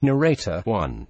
Narrator. 1